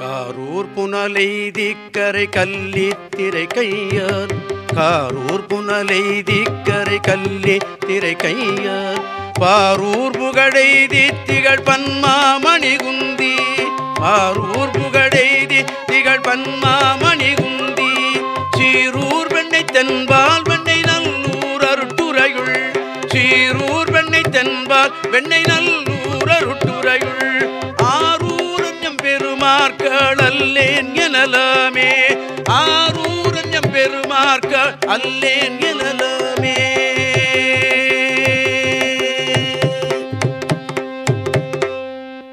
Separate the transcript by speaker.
Speaker 1: காரூர் புனலைதிக்கரை கல்லி திரை கையார் காரூர் புனலைதிக்கரை கல்லி திரை கையார் பாரூர் புகழைதி திகழ் பன்மாமணி குந்தி. பாரூர் புகழைதி திகழ் பன்மாமணி குந்தி. சீரூர் வெண்ணை தென்பால் வெண்ணை நல்லூர் அருட்டுரையுள். சீரூர் வெண்ணை தென்பால் வெண்ணை நல்லூர் அருட்டுரையுள். ஆரூரஞ்சம் பெருமார்கள் அல்லேன் எனலாமே ஆரூரஞ்சம் பெருமார்கள் அல்லேன் எனலாமே